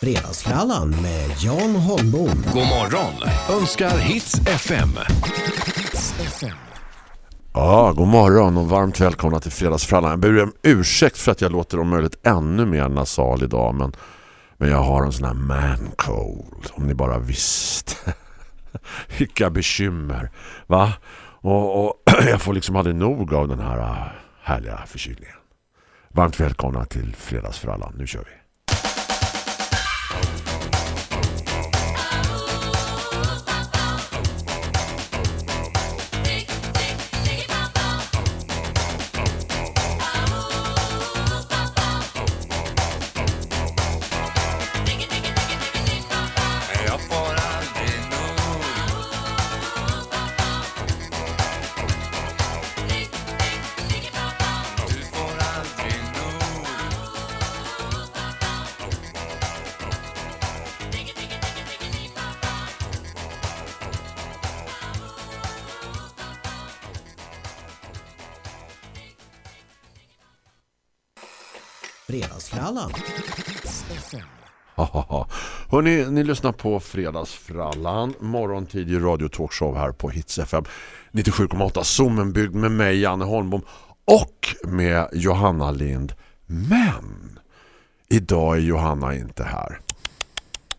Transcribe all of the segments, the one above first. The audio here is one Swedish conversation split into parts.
Fredagsfrallan med Jan Holmbom. God morgon önskar Hits FM. Ja, god morgon och varmt välkomna till Fredagsfrallan. Jag ber om ursäkt för att jag låter om möjligt ännu mer nasal idag, men, men jag har en sån här man cold, om ni bara visste. Vilka bekymmer, va? Och, och jag får liksom aldrig nog av den här äh, härliga förkylningen. Varmt välkomna till Fredagsfrallan. Nu kör vi. Hörrni, ni lyssnar på Fredagsfrallan, morgontidig radiotalkshow här på Hits FM 97,8 Zoomen byggd med mig, Janne Holmbom och med Johanna Lind. Men idag är Johanna inte här.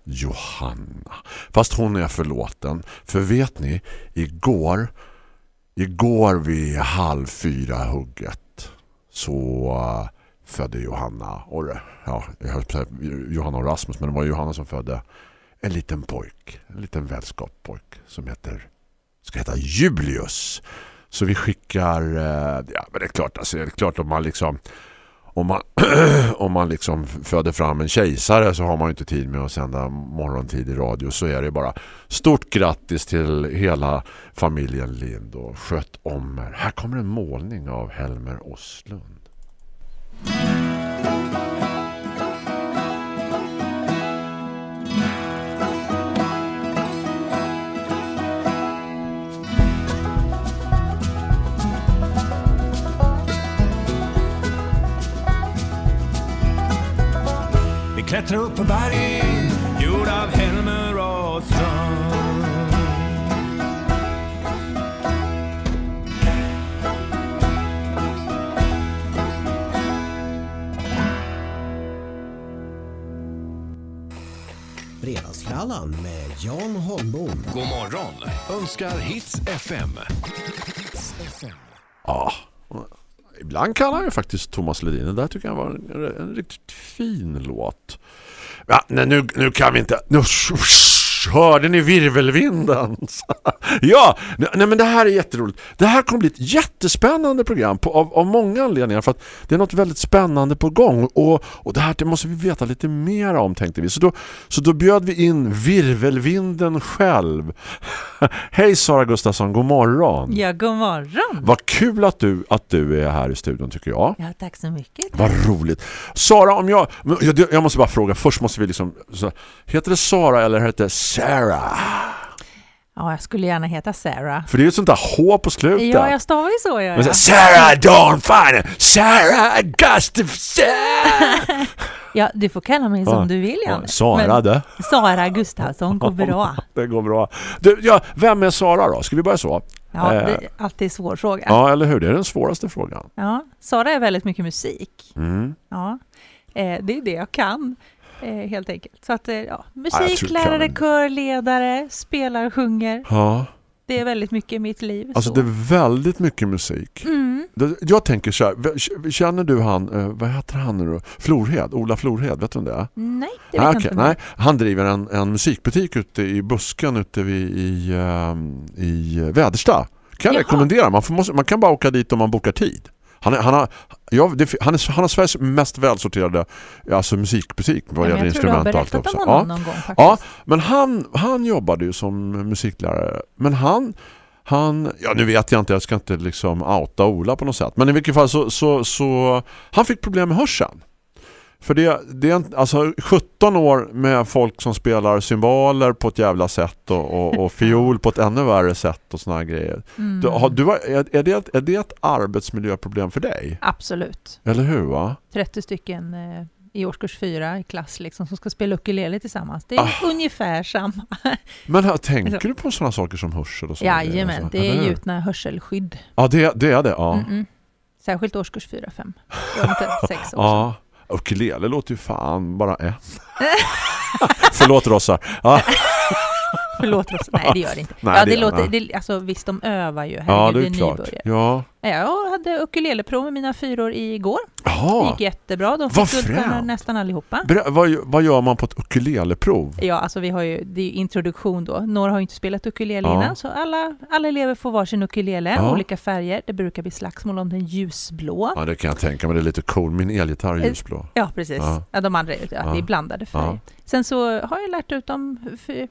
Johanna. Fast hon är förlåten. För vet ni, igår igår vid halv fyra hugget så uh, födde Johanna och ja, jag höll på säga Johanna och Rasmus men det var Johanna som födde en liten pojk, en liten vänskappojk som heter ska heta Julius. Så vi skickar eh, ja men det är klart alltså, det är klart om man liksom om man, om man liksom föder fram en kejsare så har man ju inte tid med att sända morgontid i radio så är det bara stort grattis till hela familjen Lind och sköt om er. Här kommer en målning av Helmer Oslund. Vi klättrar upp på berg gjord av Helmer och ström. Fredagsfrallan med Jan Holmbom. God morgon önskar Hits FM. Ja, ibland kan han ju faktiskt Thomas Ledin. Det där tycker jag var en, en riktigt fin låt. Ja, nej, nu, nu kan vi inte... Nu, hörde ni virvelvinden? ja, nej men det här är jätteroligt. Det här kommer bli ett jättespännande program på, av, av många anledningar för att det är något väldigt spännande på gång och, och det här det måste vi veta lite mer om tänkte vi. Så då, så då bjöd vi in virvelvinden själv. Hej Sara Gustafsson, god morgon. Ja, god morgon. Vad kul att du, att du är här i studion tycker jag. Ja, tack så mycket. Vad roligt. Sara, om jag, jag... Jag måste bara fråga, först måste vi liksom... Så, heter det Sara eller heter det Sarah? Ja, jag skulle gärna heta Sarah. För det är ju ett sånt där H på slutet. Ja, jag stavar ju så. Ja, Men så, ja. Sarah Dawn Fine, Sarah Gustafsson. ja, du får kalla mig som Ja. du vill, Ja, Janne. Sara Men det. Sara Gustafsson går bra. Det går bra. Du, ja, vem är Sara då? Ska vi börja så? Ja, Eh, det är alltid en svår fråga. Ja, eller hur? Det är den svåraste frågan. Ja, Sara är väldigt mycket musik. Mm. Ja, eh, det är det jag kan. Eh, helt enkelt. Så att, eh, ja, musiklärare, kan- körledare, spelar, sjunger. Ja, Det är väldigt mycket i mitt liv. alltså så. det är väldigt mycket musik. Mm. Jag tänker så här, känner du han, eh, vad heter han nu då? Florhed, Ola Florhed, vet du vem det är? Nej, det vet jag okej, inte. nej. Han driver en, en musikbutik ute i busken ute vid, i, ehm, i Väderstad. Kan jag rekommendera. Man, får, man kan bara åka dit om man bokar tid. Han, han, har, ja, det, han, är, han har Sveriges mest välsorterade alltså, musikbutik vad gäller instrument och allt också. Ja. gång. Ja, men han, han jobbade ju som musiklärare. Men han, han, ja nu vet jag inte, jag ska inte liksom outa Ola på något sätt. Men i vilket fall så, så, så han fick problem med hörseln. För det, det är en, alltså 17 år med folk som spelar symboler på ett jävla sätt och, och, och fiol på ett ännu värre sätt och såna grejer. Mm. Du, har, du, är, är, det, är det ett arbetsmiljöproblem för dig? Absolut. Eller hur va? 30 stycken eh, i årskurs fyra i klass liksom, som ska spela ukulele tillsammans. Det är Ah. ungefär samma. Men här, tänker du på sådana saker som hörsel och så? Jajamän, Alltså, det är gjutna hörselskydd. Ja, det, det är det. Ja. Mm-mm. Särskilt årskurs fyra, fem. Det var inte sex år sedan. ja. Ukulele låter ju fan bara en. Förlåt Rossa. Ja, Förlåt oss. Nej, det gör det inte. Nej, ja, det det låter, det, alltså, visst, de övar ju. ja Herregud, det är klart. nybörjare. Ja. Jag hade ukuleleprov med mina fyror igår. Det Jaha. gick jättebra. De fick guldstjärnor nästan allihopa. Ber- vad, vad gör man på ett ukuleleprov? Ja, alltså vi har ju, det är ju introduktion då. Några har ju inte spelat ukulele Ja. innan, så alla, alla elever får varsin ukulele, Ja. olika färger. Det brukar bli slagsmål om den ljusblå. Ja, det kan jag tänka mig. Det är lite cool. Min elgitarr är Eh, ljusblå. Ja, precis. Ja. Ja. de andra, ja, det är blandade färger. Sen så har jag lärt ut dem,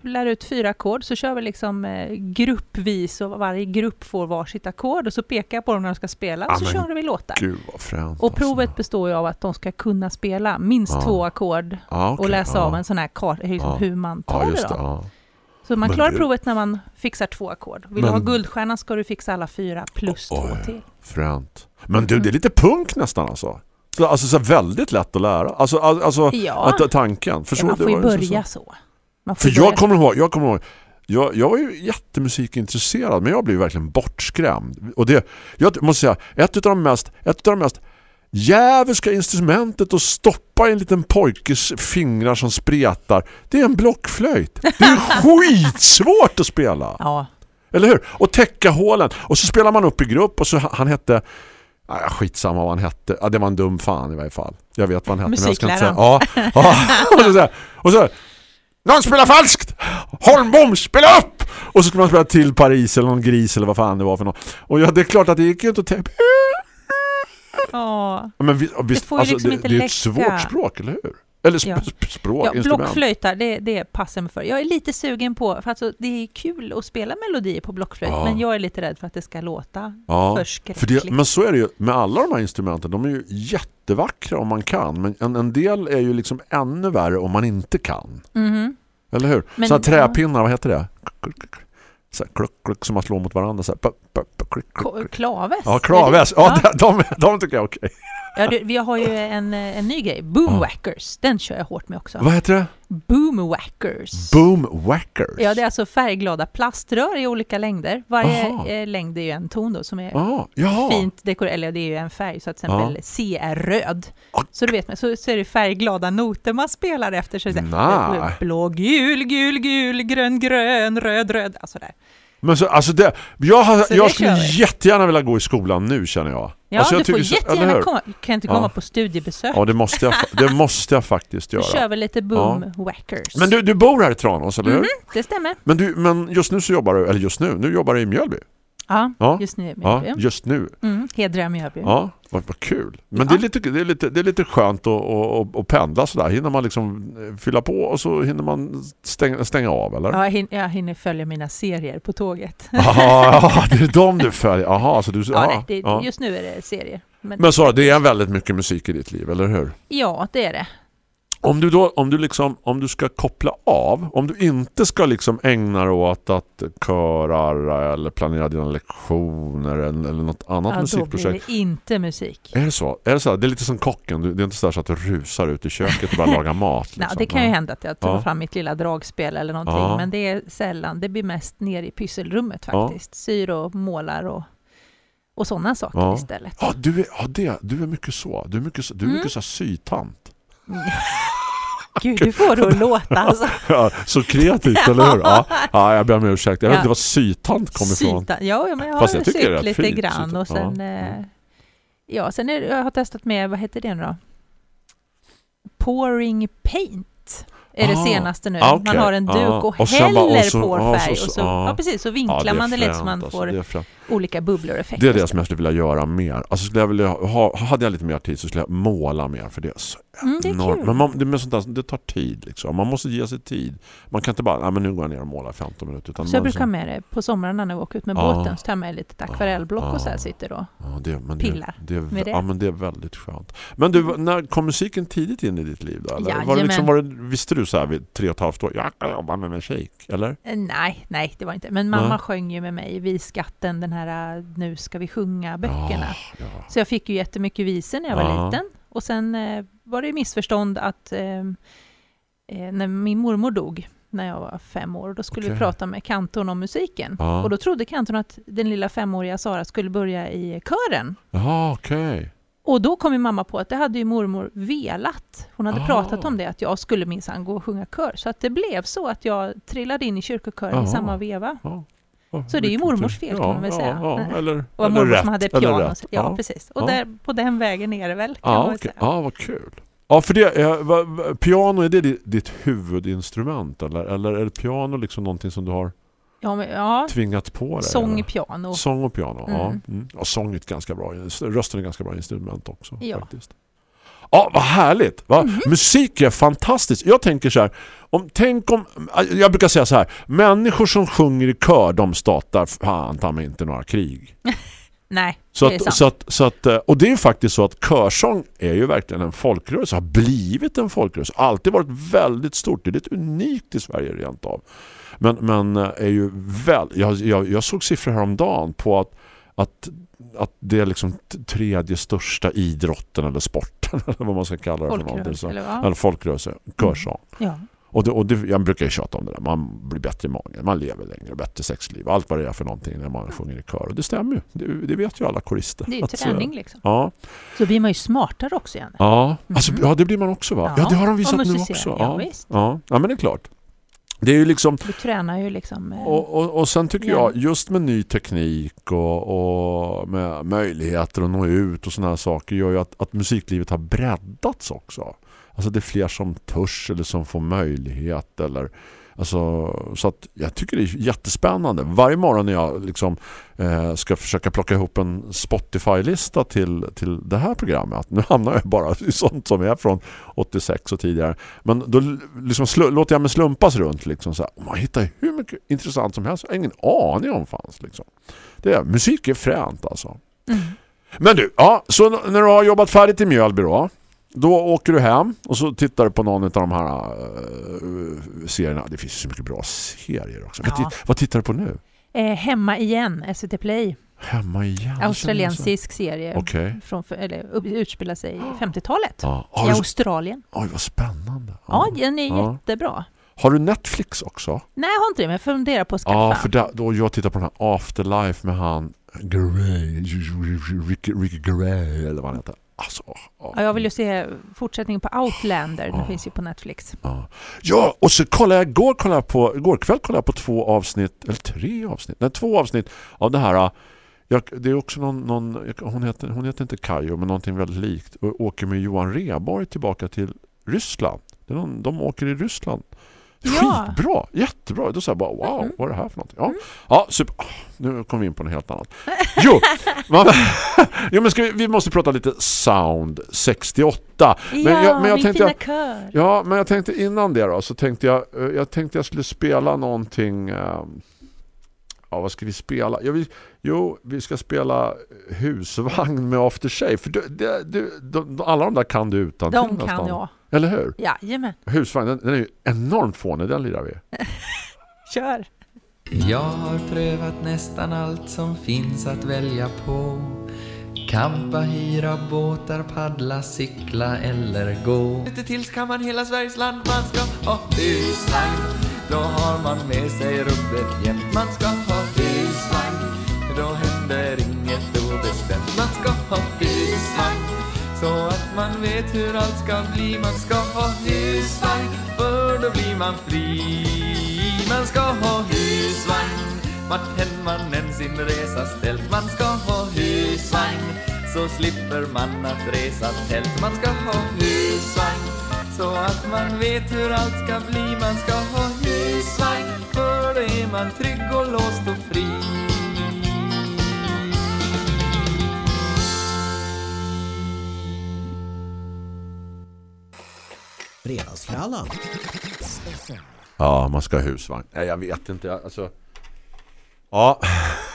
lär ut fyra ackord, så kör vi liksom eh, gruppvis och varje grupp får varsitt ackord och så pekar jag på dem när de ska spela och så men kör vi låtar. Gud vad fränt. Och provet alltså. består ju av att de ska kunna spela minst Ja. två ackord ja, okej, och läsa ja. av en sån här kart, liksom hur man tar det då. det. Ja. Så man Men klarar du- provet när man fixar två ackord. Vill Men- du ha guldstjärna ska du fixa alla fyra plus Oj. två till. Fränt. Men du, det är lite punk nästan alltså. Så, alltså så väldigt lätt att lära. Alltså, al- alltså Ja, att, tanken. För ja så, man får ju så- börja så. Får För jag kommer ihåg, jag kommer ihåg jag, jag var ju jättemusikintresserad men jag blev verkligen bortskrämd. Och det, jag måste säga, ett av de mest, ett av de mest jävelska instrumentet att stoppa i en liten pojkes fingrar som spretar, det är en blockflöjt. Det är skitsvårt att spela. Ja, Eller hur? Och täcka hålen. Och så spelar man upp i grupp och så han hette Nej, skitsamma vad han hette. Ja, det var en dum fan i varje fall. Jag vet vad han hette. men jag ska inte säga- Ja, ja. Och så, och så någon spelar falskt! Holmbom, spela upp! Och så ska man spela till Paris eller någon gris eller vad fan det var för något. Och ja, det är klart att det gick ju inte att täcka. ja. Men vi- visst, får ju alltså, liksom det, inte det är ett svårt språk, eller hur? Eller sp Ja. sp språk, ja instrument. blockflöjtar, det, det passar mig för. Jag är lite sugen på, för alltså, det är kul att spela melodier på blockflöjt, Ja. men jag är lite rädd för att det ska låta Ja, för förskräckligt. det, men så är det ju med alla de här instrumenten. De är ju jättevackra om man kan. Men en, en del är ju liksom ännu värre om man inte kan. Mhm. Eller hur? Men- så här träpinnar, vad heter det? Så här, kluck, kluck, som man slår mot varandra. Så här, Klaves? Ja, klaves. Ja, Ja. de, de, de tycker jag är okej. Ja, du, vi har ju en, en ny grej, Boomwackers. Den kör jag hårt med också. Vad heter det? Boomwackers. Boomwackers. Ja, det är alltså färgglada plaströr i olika längder. Varje Aha. eh, längd är ju en ton då som är Ah, ja. fint dekorerad, eller det är ju en färg, så att till exempel Ja. C är röd. Så du vet, så, så är det färgglada noter man spelar efter. Så det är blå, gul, gul, gul, grön, grön, röd, röd. Alltså där. Men så, alltså det, jag, har, Så jag skulle jättegärna vilja gå i skolan nu känner jag. Ja, alltså, jag du får så- jättegärna komma. Kan jag inte Ja. komma på studiebesök? Ja, det måste jag, det måste jag faktiskt göra. kör väl lite Boomwackers. Men du, du bor här i Tranås, eller hur? Mhm, det stämmer. Men, du, men just nu så jobbar du, eller just nu, nu jobbar du i Mjölby. Ja, Ja. just nu är Ja, Mjölby. just nu. Mm, Mjölby. Ja, vad, vad kul. Men Ja. det, är lite, det, är lite, det är lite skönt att, att, att pendla sådär. Hinner man liksom eh, fylla på och så hinner man stänga, stänga av, eller? Ja, jag hin- jag hinner följa mina serier på tåget. Aha, ja, det är de du följer. Jaha, så du... Ja, aha, nej, det, ja. Just nu är det serier. Men, Men Sara, det är väldigt mycket musik i ditt liv, eller hur? ja, det är det. Om du då, om du liksom, om du ska koppla av, om du inte ska liksom ägna dig åt att köra eller planera dina lektioner eller, eller något annat Ja, då blir musikprojekt. det inte musik. Är det så? Är det så? Det är lite som kocken. Det är inte så, så att du rusar ut i köket och börjar laga mat. Nej, Liksom. det kan ju hända att jag tar Ja. fram mitt lilla dragspel eller någonting, Ja. men det är sällan. Det blir mest ner i pysselrummet Ja. faktiskt. Syr och målar och, och sådana saker Ja. istället. Ja, du är, ja, det, du är mycket så. Du är mycket, så- du är Mm. mycket så här sytant. Gud, du får det att låta alltså. Ja, så kreativt, eller hur? Ja, ja, jag ber om ursäkt. Jag vet inte vad sytant kommer ifrån. Syta. Ja, men jag har Fast jag tycker sytt lite fint, grann och sen... Ja. Eh, sen är, jag har testat med, vad heter det nu då? Pouring paint är det Ah, senaste nu. ah, okej. Man har en duk Ah, och, bara- och häller så- på ah, färg så- och så, ah. ja, precis, så vinklar man det lite så man alltså. får olika bubblor och effekter. Det är det som jag skulle vilja göra mer. Alltså skulle jag vilja ha, hade jag lite mer tid så skulle jag måla mer för det är så Mm, det är kul. Men man, det, med sånt där, det tar tid liksom. Man måste ge sig tid. Man kan inte bara, nej men nu går jag ner och målar 15 minuter. Utan Så jag man brukar ha liksom, med det på somrarna när vi åker ut med Ja. båten. Så tar jag med lite akvarellblock och så här Ja. sitter då. ja, det, men pillar det, det, är, med det. Ja, men det är väldigt skönt. Men du, när kom musiken tidigt in i ditt liv då? Eller? Var det liksom, var det, visste du så här vid tre och ett halvt år, jag kan jobba med musik, eller? Eh, Nej, nej, det var inte. Men mamma Nej. sjöng ju med mig Viskatten, den här Nu ska vi sjunga böckerna. Ja, ja. Så jag fick ju jättemycket visor när jag var liten. Och sen eh, var det ju missförstånd att eh, eh, när min mormor dog när jag var fem år, då skulle vi Okej. prata med kantorn om musiken. Ja. Och då trodde kantorn att den lilla femåriga Sara skulle börja i kören. Jaha, okej. Och då kom min mamma på att det hade ju mormor velat. Hon hade Ah. pratat om det, att jag skulle minsann gå och sjunga kör. Så att det blev så att jag trillade in i kyrkokören i Jaha. samma veva. Ja. Ja, Så det är ju mormors fel, kan man väl ja, säga. Ja, eller, Och eller mormor rätt. som hade piano. rätt. Ja, precis. Och Ja. där, på den vägen är det väl, kan man Ja, okej. säga. ja, vad kul. Ja, för det, eh, piano, är det ditt, huvudinstrument? Eller, eller är piano liksom någonting som du har Ja, men, ja tvingat på dig? sång, eller? piano. Sång och piano, ja. Mm. Mm. ja. Sång är ett ganska bra, rösten är ett ganska bra instrument också. Ja. Faktiskt. Ja, vad härligt. Va? Mhm. Musik är fantastiskt. Jag tänker så här, om, tänk om, jag brukar säga så här, människor som sjunger i kör, de startar fan ta mig inte några krig. Nej, Så det är att, sant. så att, så att, eh, och det är faktiskt så att körsång är ju verkligen en folkrörelse, har blivit en folkrörelse, alltid varit väldigt stort, det är lite unikt i Sverige rent av. Men, men eh, är ju väl, jag, jag, jag såg siffror häromdagen på att, att, att det är liksom tredje största idrotten eller sporten eller vad man ska kalla det för någonting. Folkrörelse, Så, eller vad? eller folkrörelse, körsång. Ja. Och, det, och det, jag brukar ju tjata om det där. Man blir bättre i magen, man lever längre, bättre sexliv. Allt vad det är för någonting när man sjunger i kör. Och det stämmer ju. Det, det vet ju alla korister. Det är ju Att så- träning liksom. Ja, Så blir man ju smartare också igen. ja. Alltså, Mhm. ja, det blir man också va? Ja, Ja, det har de visat nu också. Ja, Ja, visst. ja. ja, men det är klart. Det är ju liksom Du tränar ju liksom... eh, och, och, och sen tycker Ja. jag just med ny teknik och, och med möjligheter att nå ut och sådana här saker gör ju att, att musiklivet har breddats också. Alltså det är fler som törs eller som får möjlighet eller alltså, så att jag tycker det är jättespännande. Varje morgon när jag liksom eh, ska försöka plocka ihop en Spotify-lista till, till det här programmet. Nu hamnar jag bara i sånt som är från 86 och tidigare. Men då liksom låter jag mig slumpas runt liksom så här. Man hittar hur mycket intressant som helst. Jag har ingen aning om fanns liksom. Det är, musik är fränt alltså. Mm. Men du, ja, så när du har jobbat färdigt i Mjölby då, då åker du hem och så tittar du på någon av de här uh, serierna. Det finns ju så mycket bra serier också. Vad, Ja. ti- vad tittar du på nu? Eh, hemma igen, SVT Play. Hemma igen? Australiensisk serie. Okej. Från, eller, utspelar sig i 50-talet. Ja. I Australien. oj, vad spännande. Ja, den är Ja. jättebra. Har du Netflix också? Nej, jag har inte det, men jag funderar på att skaffa. Ja, för där, då jag tittar på den här Afterlife med han Gray, Ricky, Ricky Gray eller vad han heter. Alltså, ja. Ja, jag vill ju se fortsättningen på Outlander. Den Ja. finns ju på Netflix. Ja. ja, och så kollade jag igår, kollade på, igår kväll kollade jag på två avsnitt, eller tre avsnitt, nej två avsnitt av det här. Jag, det är också någon, någon hon, heter, hon heter inte Kajo men någonting väldigt likt. Och åker med Johan Reborg tillbaka till Ryssland. Någon, de åker i Ryssland. Skitbra, jättebra. Då sa jag bara, wow, Mhm. vad är det här för någonting? Ja, ja super. Ah, Nu kom vi in på något helt annat. Jo, man, jo men vi, vi måste prata lite Sound 68. Men ja, jag, men jag min tänkte fina kör. Ja, men jag tänkte innan det då så tänkte jag eh, jag tänkte jag skulle spela någonting ehm, Ja, vad ska vi spela? Ja, vi, jo, vi ska spela husvagn med Aftershave för du, du, de, alla de där kan du utan De kan nästan. jag. Eller hur? Jajamän, Husvagn, den, den är ju enormt fånig, den lirar vi. kör. Jag har prövat nästan allt som finns att välja på Kampa, hyra båtar, paddla, cykla eller gå Lite till ska man hela Sveriges land Man ska ha husvagn Då har man med sig rubbet jämt Man ska man vet hur allt ska bli. Man ska ha husvagn För då blir man fri. Man ska ha husvagn vart än man än sin resa ställt. Man ska ha husvagn så slipper man att resa tält. Man ska ha husvagn så att man vet hur allt ska bli. Man ska ha husvagn för då är man trygg och låst och fri. Fredagsfrallan. Ja, man ska ha husvagn. Nej, jag vet inte. Alltså... Ja,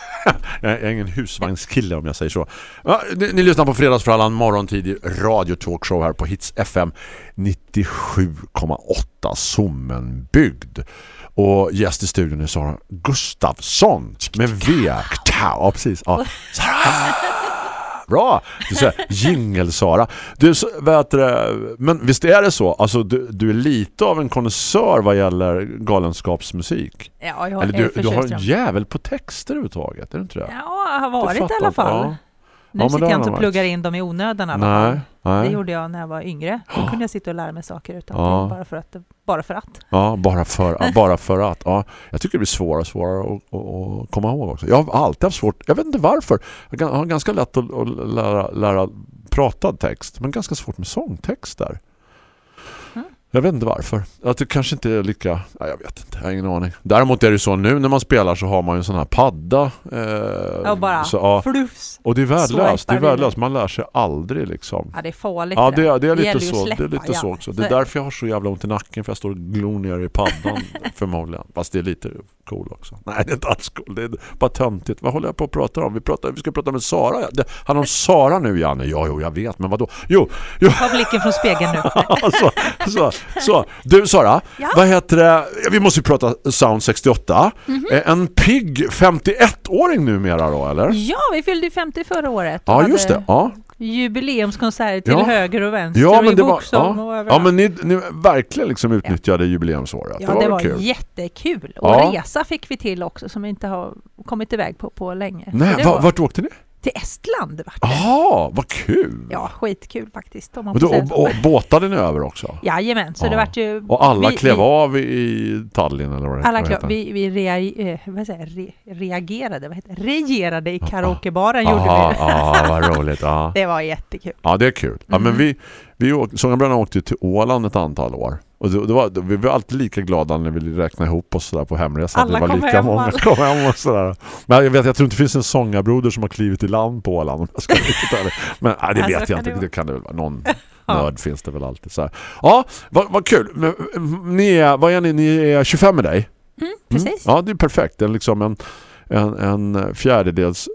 jag är ingen husvagnskille om jag säger så. Ja, ni, ni lyssnar på Fredagsfrallan morgontidig radiotalkshow här på Hits FM 97,8 Sommenbygd. Och gäst i studion är Sara Gustafsson med V. Ja, precis. Ja. Sara! Bra! Jingel-Sara. Du, vet du, men visst är det så? Alltså, du, du är lite av en konnässör vad gäller galenskapsmusik. Ja, jag Eller du, du har en jävel på texter överhuvudtaget, är det inte det? Ja, jag har varit i alla fall. ja. Nu Ja, sitter jag inte och pluggar in dem i onödan alla Nej, nej. Det gjorde jag när jag var yngre. Då kunde jag sitta och lära mig saker utan Ja. bara för att. Bara för att. Ja, bara för, bara för att. Ja, jag tycker det blir svårare och svårare att, att, komma ihåg också. Jag har alltid haft svårt, jag vet inte varför. Jag har ganska lätt att lära, lära pratad text, men ganska svårt med sångtexter. Jag vet inte varför. Att det kanske inte är lika... Ja, jag vet inte, jag har ingen aning. Däremot är det så nu när man spelar så har man ju en sån här padda. Eh, Ja, bara så, ja. flufs. Och det är värdelöst. Det är värdelöst. Man lär sig aldrig liksom. Ja, det är farligt. Ja, det, det är lite att så. Det är lite ja. så också. Det är därför jag har så jävla ont i nacken för jag står och glor ner i paddan förmodligen. Fast det är lite cool också. Nej, det är inte alls cool. Det är bara töntigt. Vad håller jag på att prata om? Vi, pratar, vi ska prata med Sara. Det handlar om Sara nu, Janne. Ja, jo, jag vet. Men vad då? Jo, jo. Ta blicken från spegeln nu. så, så, så. Du, Sara. Ja. Vad heter det? Vi måste ju prata Sound 68. Mhm. Eh, En pigg 51-åring numera då, eller? Ja, vi fyllde ju 50 förra året. Ja, just det. Ja. Jubileumskonserter till Ja. höger och vänster. Ja, men det var ja. ja, men ni, ni verkligen liksom utnyttjade jubileumsåret. Ja, det var, det var kul. jättekul. Och Ja. resa fick vi till också som vi inte har kommit iväg på på länge. Nej, var vart åkte ni? Till Estland. Jaha, vad kul! Ja, skitkul faktiskt. Om man och, då, och, och båtade ni över också? Jajamän, så Ja. det vart ju... Och alla vi, klev vi, av i Tallinn eller vad det Alla vad klev, vi, vi rea, eh, vad säger, re, reagerade, vad heter regerade i karaokebaren gjorde Aha, vi. ja, vad roligt. Ja. Det var jättekul. ja, det är kul. Ja, men Mm. vi, vi åkte, Sångarbröderna åkte till Åland ett antal år. Och det, det var, vi var alltid lika glada när vi räknade ihop oss där på hemresa. Alla vi var lika hem, många kom hem och sådär. Men jag, vet, jag tror inte det finns en sångarbroder som har klivit i land på Åland. Men nej, det Ja, så vet jag inte. det. Det kan det väl vara. Någon Ja. nörd finns det väl alltid. Så här. Ja, vad, vad kul. Men, mm, ni är, vad är ni? Ni är 25 med dig? Mm, precis. Ja, det är perfekt. Det är liksom en, en, en fjärdedels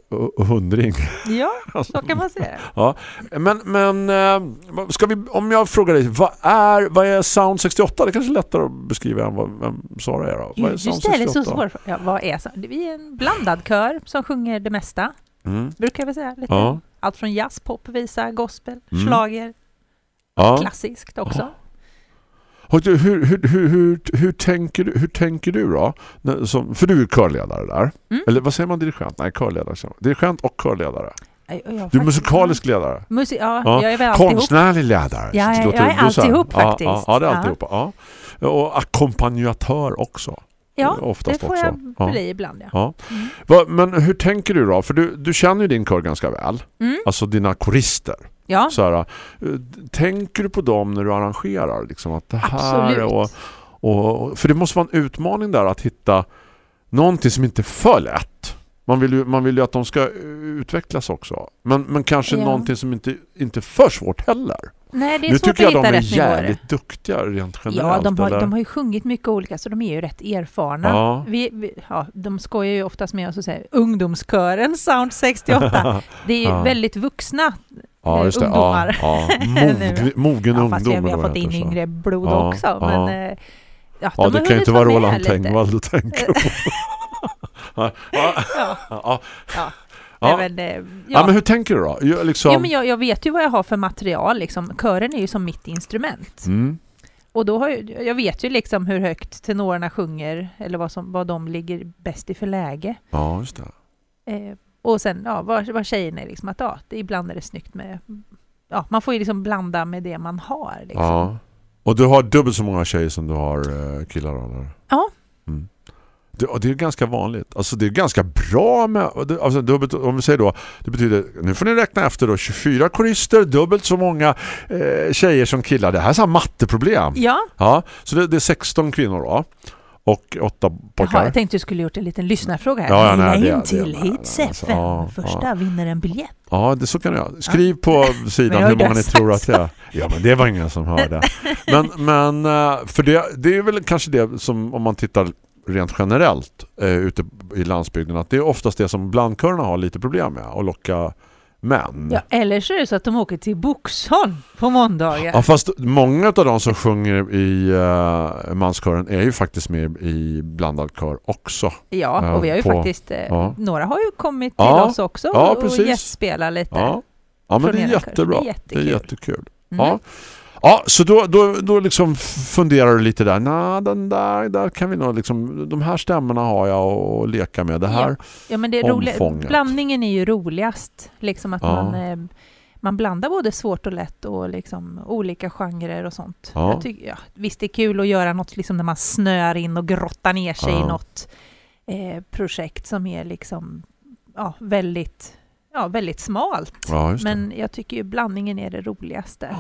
hundring. Ja, så kan man säga. Ja. Men, men eh, ska vi, om jag frågar dig, vad är, vad är Sound 68? Det är kanske är lättare att beskriva än vad, vem Sara är då. Vad är Just Sound det är så 68? svårt. Ja, vad är? Vi är en blandad kör som sjunger det mesta, Mm. brukar jag väl säga. Lite. Ja. Allt från jazz, pop, visa, gospel, Mm. schlager, Ja. klassiskt också. Du, hur, hur, hur, hur, hur, tänker du, hur tänker du då? Som, för du är körledare där. Mm. Eller vad säger man dirigent? Nej, körledare. Dirigent och körledare. Du är musikalisk ledare. Musik, ja, Ja, jag är väl. Konstnärlig ledare. Ja, jag- jag är alltihop faktiskt. Ja, ja, det är alltihopa. Ja. Och ackompanjatör också. Ja, Oftast det får också. jag Ja. bli ibland. Ja. Ja. Mm. Va, men hur tänker du då? För du, du känner ju din kör ganska väl. Mm. Alltså dina korister. Ja, Så här, eh, tänker du på dem när du arrangerar? Liksom att det här Absolut. och, och, för det måste vara en utmaning där att hitta någonting som inte är för lätt. Man vill ju, man vill ju att de ska utvecklas också. Men, men kanske Ja. någonting som inte, inte är för svårt heller. Nej, det är Nu svårt tycker jag att hitta de är rätt nivåer. jävligt duktiga rent generellt. Ja, de har, eller? de har ju sjungit mycket olika så de är ju rätt erfarna. Ja. Vi, vi, ja, de skojar ju oftast med oss och säger ungdomskören Sound 68. Det är ju Ja. väldigt vuxna. ja, just det. ungdomar. Ja, ja. Mog, mogen Ja, fast vi, har fått in yngre blod Ja, också. Men, eh, ja, de det kan ju inte vara Roland. Tengvall du tänker på. ja, ja. Nej, men, eh, ja, ja. men hur tänker du då? Jag, liksom, Ja, men jag, jag vet ju vad jag har för material. Liksom. Kören är ju som mitt instrument. mm, Och då har jag, jag vet ju liksom hur högt tenorerna sjunger eller vad, som, vad de ligger bäst i för läge. ja, just det. Eh, och sen ja, vad, vad tjejen är liksom att ja, det, ibland är det snyggt med Ja, man får ju liksom blanda med det man har. Liksom. Ja. Och du har dubbelt så många tjejer som du har eh, killar eller? Ja. Det, det är ganska vanligt. Alltså det är ganska bra med det, alltså dubbelt, om vi säger då det betyder, nu får ni räkna efter då 24 korister, dubbelt så många eh, tjejer som killar. Det här är så här matteproblem. Ja, Ja, så det, det är 16 kvinnor då. Och åtta pojkar. Jaha, jag tänkte du skulle gjort en liten lyssnarfråga här. Ja, ja, nej, det- in det- till nej, Hits alltså, ja, Första ja. vinner en biljett. Ja, det så kan jag. Skriv på sidan jag hur många ni tror att det är. Ja, men det var ingen som hörde. Men, men eh, för det, det är väl kanske det som om man tittar rent generellt eh, ute i landsbygden att det är oftast det som blandkörerna har lite problem med att locka män. Ja, eller så är det så att de åker till Boxholm på måndagar. Ja, fast många av de som sjunger i uh, manskören är ju faktiskt med i blandad kör också. Ja, och vi har ju på- faktiskt, eh, ja. några har ju kommit till Ja, oss också ja, och gästspelar lite. Ja, Ja, men det är jättebra. Det är Det är jättekul. jättekul. Mm. Ja. Ja, så då, då, då liksom funderar du lite där. Nej, den där, där kan vi nog liksom, de här stämmorna har jag att leka med. Det här, Ja, men det är omfånget. Blandningen är ju roligast. Liksom att Ja. man, eh, man blandar både svårt och lätt och liksom olika genrer och sånt. Ja. Jag tycker, ja, visst, det är kul att göra något liksom när man snör in och grottar ner sig Ja. i något eh, projekt som är liksom ja, väldigt, ja, väldigt smalt. ja. Men jag tycker ju blandningen är det roligaste.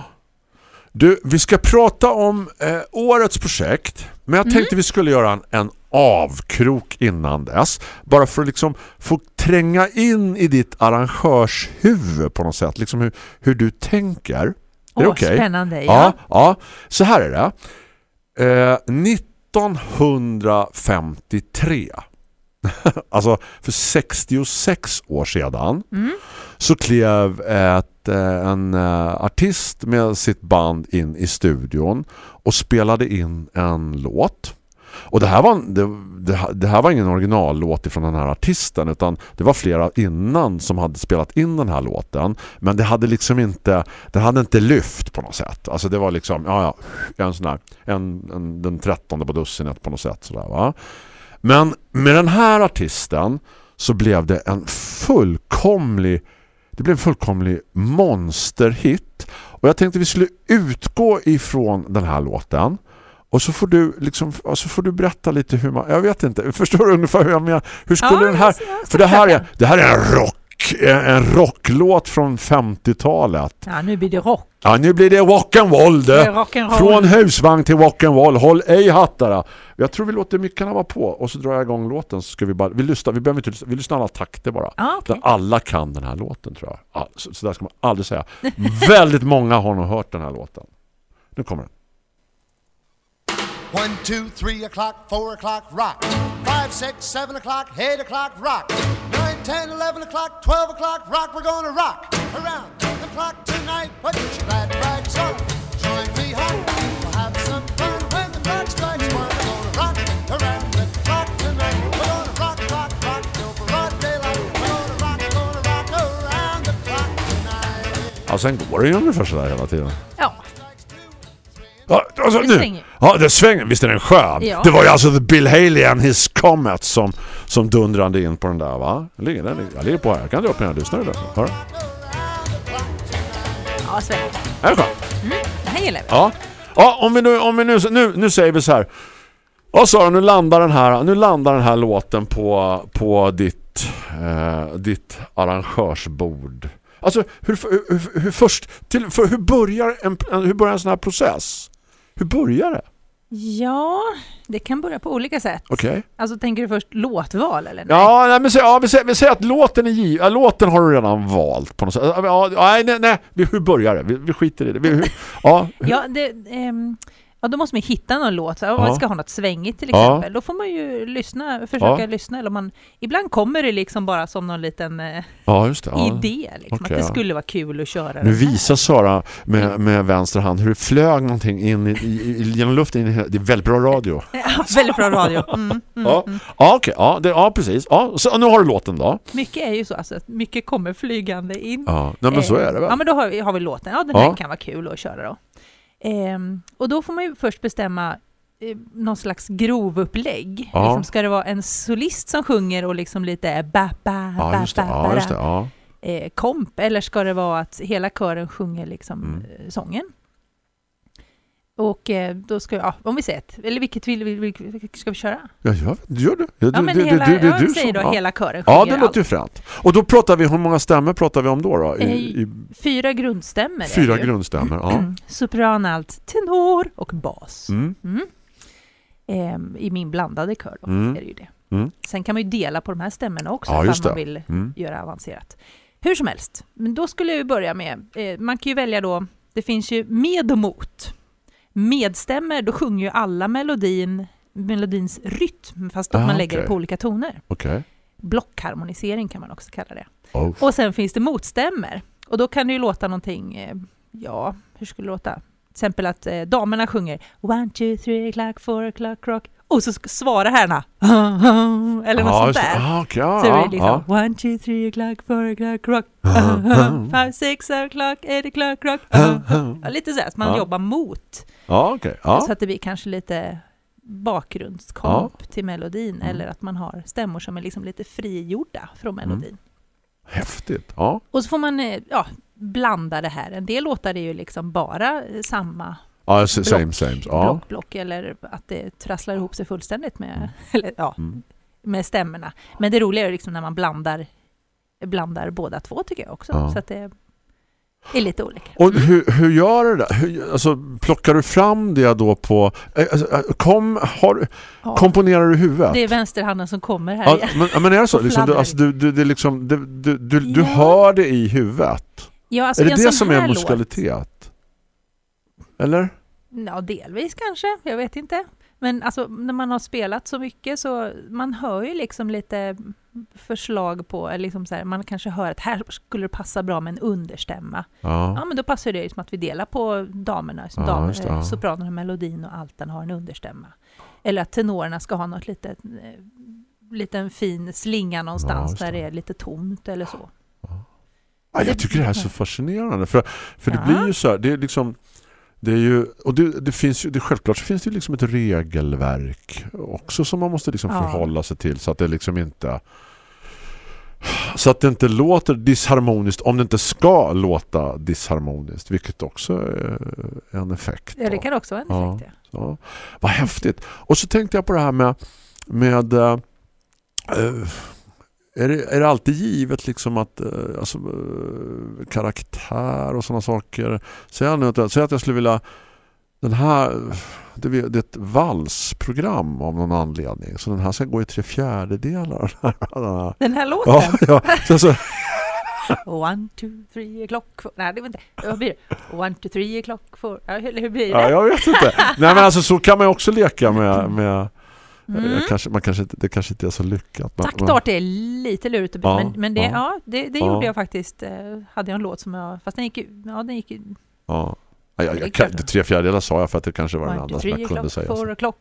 Du, vi ska prata om eh, årets projekt. Men jag Mm. tänkte vi skulle göra en, en avkrok innan dess. Bara för att liksom få tränga in i ditt arrangörshuvud på något sätt. Liksom hur, hur du tänker. Är det Åh, okej? Spännande. Ja, Ja. ja. Så här är det. Eh, 1953 alltså för 66 år sedan Mm. så klev ett, eh, en eh, artist med sitt band in i studion och spelade in en låt. Och det här var, det, det, här var ingen originallåt ifrån den här artisten utan det var flera innan som hade spelat in den här låten. Men det hade liksom inte det hade inte lyft på något sätt. Alltså det var liksom ja, ja, en sån här en, en, den trettonde på dussinet på något sätt sådär va. Men med den här artisten så blev det en fullkomlig det blev en fullkomlig monsterhit. Och jag tänkte vi skulle utgå ifrån den här låten. Och så får du liksom så får du berätta lite hur man jag vet inte, förstår du ungefär hur jag menar? Hur skulle Ja, den här för det här är det här är en rock en, en rocklåt från 50-talet. Ja, nu blir det rock. Ja, nu blir det rock'n'roll Det rock'n'roll. Från husvagn till rock'n'roll. Håll ej hattarna. Jag tror vi låter mickarna vara på och så drar jag igång låten så ska vi bara vi lyssnar vi behöver inte lyssna, vi lyssnar alla takter bara. Okej. Där alla kan den här låten tror jag. Ja, så, så där ska man aldrig säga. Väldigt många har nog hört den här låten. Nu kommer den. One, two, three o'clock, four o'clock, rock. Five, six, seven o'clock, eight o'clock, rock. Nine, ten, eleven o'clock, twelve o'clock, rock. We're gonna rock around the clock tonight. Put your glad rags on. Join me home. We'll have some fun when the clock strikes one. We're gonna rock around the clock tonight. We're gonna rock, rock, rock till broad daylight. We're gonna rock, gonna rock around the clock tonight. Ja, sen går det ju ungefär sådär hela tiden. Ja, alltså, Det nu. Ja, det svänger. Visst är den skön? Ja. Det var ju alltså Bill Haley and His Comet som, som dundrade in på den där, va? Jag ligger, den, jag ligger på här. Jag kan dra upp den här. Lyssnar du där? Hör ja svänger. Är det skön? Det här gillar vi. Ja. Ja, om vi nu, om vi nu, nu, nu säger vi så här. Ja, Sara, nu landar den här, nu landar den här låten på, på ditt, eh, ditt arrangörsbord. Alltså, hur, hur, hur, hur först, till, för, hur, börjar en- hur börjar en sån här process? Hur börjar det? Ja, det kan börja på olika sätt. Okej? Alltså tänker du först låtval eller? Nej? Ja, nej, men ja, vi, säger, vi säger att låten är giv, ja, låten har du redan valt på något sätt. Ja, nej, nej, nej, hur börjar det? Vi, vi skiter i det. Vi, hur, ja, Ja, det, ehm, ja, då måste man hitta någon låt. Om Ja. man ska ha något svängigt till exempel. Då får man ju lyssna, försöka lyssna. Eller man, ibland kommer det liksom bara som någon liten eh, idé. Liksom, Okej, att det skulle vara kul att köra Nu visar Sara med, med vänster hand hur det flög någonting in i, i, genom luften. In i, det är väldigt bra radio. Ja, väldigt bra radio. Mm, mm, Ja, mm. ja okej. Ja, det, ja, precis. Ja, så, nu har du låten då. Mycket är ju så, alltså, mycket kommer flygande in. Ja, nej, men så Eh, är det väl. Ja, men då har vi, har vi låten. Ja, den här kan vara kul att köra då. Ehm, och då får man ju först bestämma eh, någon slags grovupplägg. Ja. Liksom, ska det vara en solist som sjunger och liksom lite ba, ba, Ja, ba, ba, ba. Ja. eh, komp, eller ska det vara att hela kören sjunger liksom Mm. eh, sången? Och eh, då ska ja, om vi säger ett, eller vilket vill vi, ska vi köra? Ja, gör, gör du? Ja, Ja, men du, hela, du, du, ja, du, säger då ja. hela kören Ja, det allt. låter ju fränt. Och då pratar vi, hur många stämmor pratar vi om då? då? I, Eh, i Fyra grundstämmor är fyra det ju. grundstämmor. Ja. Sopran, alt, tenor och bas. Mm. Mm. Ehm, I min blandade kör då, Mm. är det ju det. Mm. Sen kan man ju dela på de här stämmorna också Ja, just man det. vill Mm. göra avancerat. Hur som helst, men då skulle jag börja med, eh, man kan ju välja då, det finns ju med och mot. Medstämmer, då sjunger ju alla melodin, melodins rytm, fast att Ah, man lägger det okej. på olika toner. Okej. Blockharmonisering kan man också kalla det. Oh. Och sen finns det motstämmer. Och då kan det ju låta någonting, eh, ja, hur skulle det låta? Till exempel att eh, damerna sjunger One, two, three o'clock, four o'clock, rock. Och så svarar herrarna eller något Ja, sånt där. Ah, okej, ja, Så är det ja, liksom ja. one, two, three o'clock, four o'clock, rock. Five, six o'clock, eight o'clock, rock. Lite så här, så man jobbar mot. Okej. Ja. Så att det blir kanske lite bakgrundskomp till melodin Mm. eller att man har stämmor som är liksom lite frigjorda från melodin. Häftigt. Ja. Och så får man eh, ja, blanda det här. En del låtar är ju liksom bara samma Ja, same, Block. same. Ja. block, block eller att det trasslar ihop sig fullständigt med, eller, ja, Mm. med stämmorna. Men det roliga är liksom när man blandar, blandar båda två tycker jag också. Ja. Så att det är lite olika. Och hur, hur gör du det? Hur, alltså, plockar du fram det då på... eh, Alltså, eh, kom, har, Ja. komponerar du huvudet? Det är vänsterhanden som kommer här Ja, men, men är det så? Liksom, du, alltså, du, du, det är liksom, du, du, du, du hör det i huvudet? Ja, alltså är det det som är låt- musikalitet? Eller? Ja, delvis kanske. Jag vet inte. Men alltså, när man har spelat så mycket så man hör ju liksom lite förslag på, eller liksom så här, man kanske hör att här skulle det passa bra med en understämma. Ja, Ja. men då passar det liksom att vi delar på damerna, som Ja, dam, just det, eh, ja. sopranen melodin och alten har en understämma. Eller att tenorerna ska ha något litet, eh, liten fin slinga någonstans just där det. är lite tomt eller så. Ja, jag tycker det här är så fascinerande. För, för det Ja. blir ju så här, det är liksom... Det är ju, och det, det finns ju, det, självklart så finns det ju liksom ett regelverk också som man måste liksom Ja. förhålla sig till så att det liksom inte så att det inte låter disharmoniskt om det inte ska låta disharmoniskt vilket också är en effekt. Ja, det kan också vara en Ja. effekt. Ja. Ja, vad häftigt. Och så tänkte jag på det här med, med eh, är, det, är det alltid givet liksom att eh, alltså, eh, karaktär och sådana saker. Säg, nu att, säg att jag skulle vilja den här det är ett valsprogram av någon anledning. Så den här ska gå i tre fjärdedelar. Den här låten? ja, ja. Så, så, One, two, three o'clock. Nej, det var inte. Vad blir det? One, two, three o'clock. Ja, hur, blir det? ja, jag vet inte. Nej men alltså så kan man också leka med, med Mm. jag kanske, man kanske, det kanske inte är så lyckat. men- men- Taktart är lite lurigt att Ja, men, men det, ja. ja. det, det gjorde jag faktiskt. eh, Hade jag en låt som jag... Fast den gick. Ja, den gick. Ja. Ja, jag, jag, klart. tre fjärdedelar sa jag för att det kanske var den two, som jag kunde säga. four o'clock,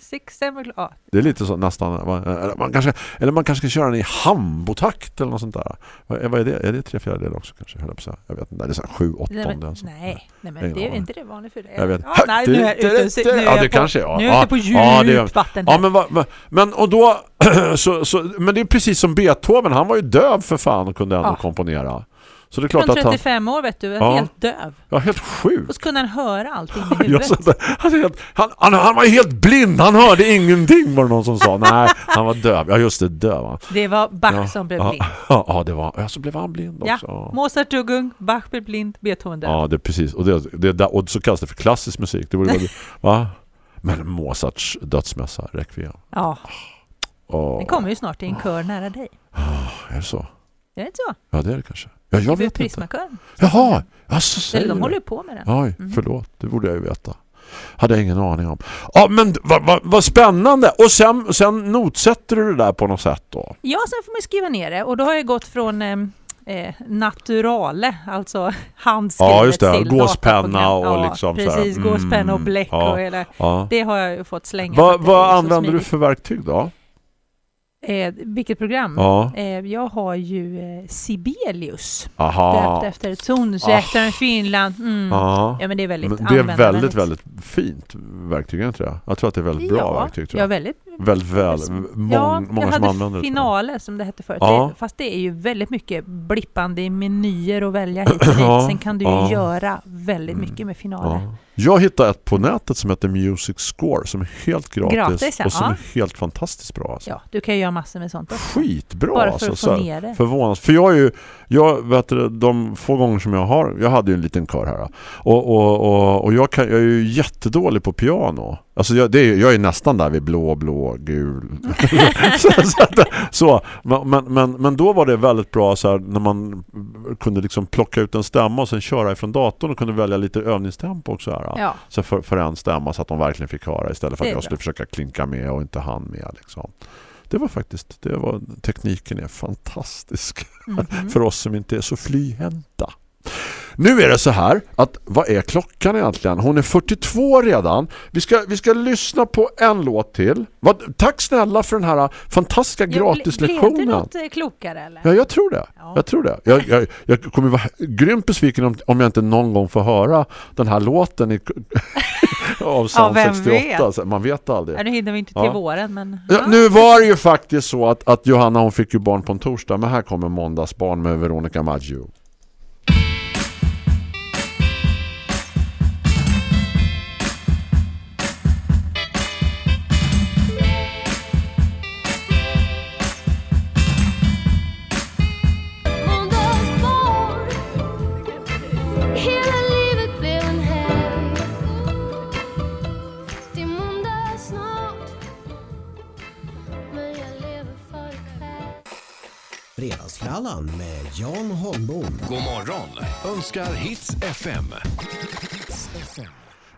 six, seven. Ja, Det är lite så nästan, eller man kanske, eller man kanske ska köra den i hambotakt eller något sånt där. Vad är, vad är det? Är det tre fjärdedelar också kanske? Jag, på jag vet inte, det är så här sju, nej, åttonde. men, alltså. nej, nej, men det är inte det vanligt för det. Jag vet. Ja, nej, nu är jag ute, nu är Ja, jag det på, kanske är. Nu är jag Ja. ute på djupt Ja, det vatten Ja, men, va- men och då så, så, men det är precis som Beethoven, han var ju döv för fan och kunde ändå Ja. komponera. Så det är klart Från att han 35 år vet du, Ja. helt döv. ja, helt sjukt. Och så kunde han höra allting i huvudet. det. han, han, han, han var helt blind, han hörde ingenting var det någon som sa. Nej, han var döv. Ja just det, döv. va. Det var Bach Ja, som blev ja, blind. Ja, ja, det var, ja, så blev han blind Ja, också. Ja, Mozart dog ung, Bach blev blind, Beethoven död. ja det precis. Och, det, det, och så kallas det för klassisk musik. Det väl, va? Men Mozarts dödsmässa, Requiem. Ja, Åh, den kommer ju snart i en kör nära dig. Är det så? Är det så? Ja, det är det kanske. Ja, jag vet inte. Jaha, alltså, säger de håller på med den. Oj, Mhm. förlåt. Det borde jag ju veta. Hade jag ingen aning om. Ja, men vad vad- vad spännande. Och sen, sen notsätter du det där på något sätt då? Ja, sen får man skriva ner det. Och då har jag gått från eh, eh, naturale, alltså handskrivet Ja, just det. Gåspenna och liksom så här. Precis, gåspenna och Mm, bläck. ja. Och hela, Ja. det har jag ju fått slänga. Vad, så använder du för verktyg då? Eh, vilket program? Ja. Eh, jag har ju eh, Sibelius, Aha. döpt efter tonsättaren i Finland. Mm. Ja. Ja, men det är väldigt Men det är väldigt, väldigt fint verktyg, inte det? Jag tror att det är väldigt bra ja, verktyg. Tror Ja, jag. väldigt Väldigt väl. Mång, ja, många jag som använder det. tror jag. finaler som det hette förut. Ja. Fast det är ju väldigt mycket blippande i menyer och välja hit och dit. Ja, Sen kan du ju ja. göra väldigt Mm. mycket med finaler. Ja. Jag hittade ett på nätet som heter Music Score som är helt gratis, Gratis, ja. och som Ja. är helt fantastiskt bra. Alltså. Ja, du kan ju göra massor med sånt också. Skitbra Bara för alltså. att få ner det. Förvånas. För jag är ju, jag vet du, de få gånger som jag har, jag hade ju en liten kör här. Och, och, och, och jag, kan, jag är ju jättedålig på piano. Alltså jag, det är, jag är nästan där vid blå, blå, gul. så, så, så, men, men, men, då var det väldigt bra så här, när man kunde liksom plocka ut en stämma och sen köra ifrån datorn och kunde välja lite övningstempo också här. Ja, Så för, för en stämma så att de verkligen fick höra istället för att jag bra. skulle försöka klinka med och inte han med liksom. Det var faktiskt, det var, tekniken är fantastisk Mhm. för oss som inte är så flyhänta. Nu är det så här att vad är klockan egentligen? Hon är 42 redan. Vi ska, vi ska lyssna på en låt till. Vad, tack snälla för den här fantastiska Ja, ble- gratislektionen. Blev du något eh, klokare eller? Ja, jag tror det. Ja. Jag tror det. Jag, jag, jag kommer vara grymt besviken om, om jag inte någon gång får höra den här låten i, av Sound vem 68. vet? Man vet aldrig. Ja, nu hinner vi inte till Ja. våren men... Ja, nu var det ju faktiskt så att, att Johanna hon fick ju barn på en torsdag men här kommer måndagsbarn med Veronica Maggio. Önskar Hits FM.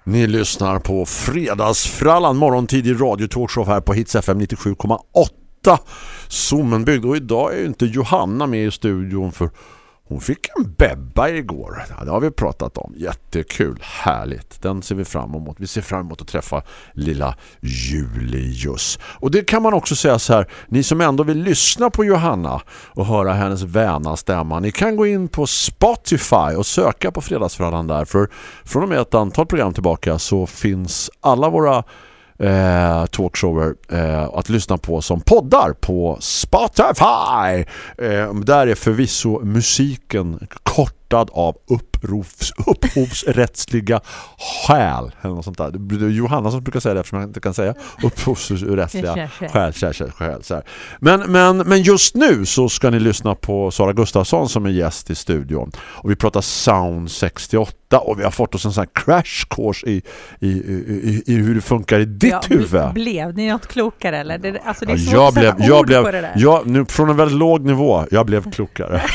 Ni lyssnar på Fredagsfrallan morgontidig radiotalkshow här på Hits FM 97,8 Sommenbygd och idag är ju inte Johanna med i studion för hon fick en bebba igår. Ja, det har vi pratat om. Jättekul, härligt. Den ser vi fram emot. Vi ser fram emot att träffa lilla Julius. Och det kan man också säga så här, ni som ändå vill lyssna på Johanna och höra hennes väna stämma, ni kan gå in på Spotify och söka på Fredagsfrallan där. För från och med ett antal program tillbaka så finns alla våra eh, talkshower eh, att lyssna på som poddar på Spotify. Eh, där är förvisso musiken kort kortad av upprovs, upphovsrättsliga skäl. Eller något sånt där. Det är Johanna som brukar säga det eftersom jag inte kan säga upphovsrättsliga skäl. skäl, skäl, skäl så här. Men, men, men just nu så ska ni lyssna på Sara Gustafsson som är gäst i studion. Och vi pratar Sound 68 och vi har fått oss en sån här crash course i, i, i, i hur det funkar i ditt Ja, huvud. bl- Blev ni något klokare eller? Det, alltså det är svårt jag blev, jag blev, på det där. jag, nu, från en väldigt låg nivå, jag blev klokare.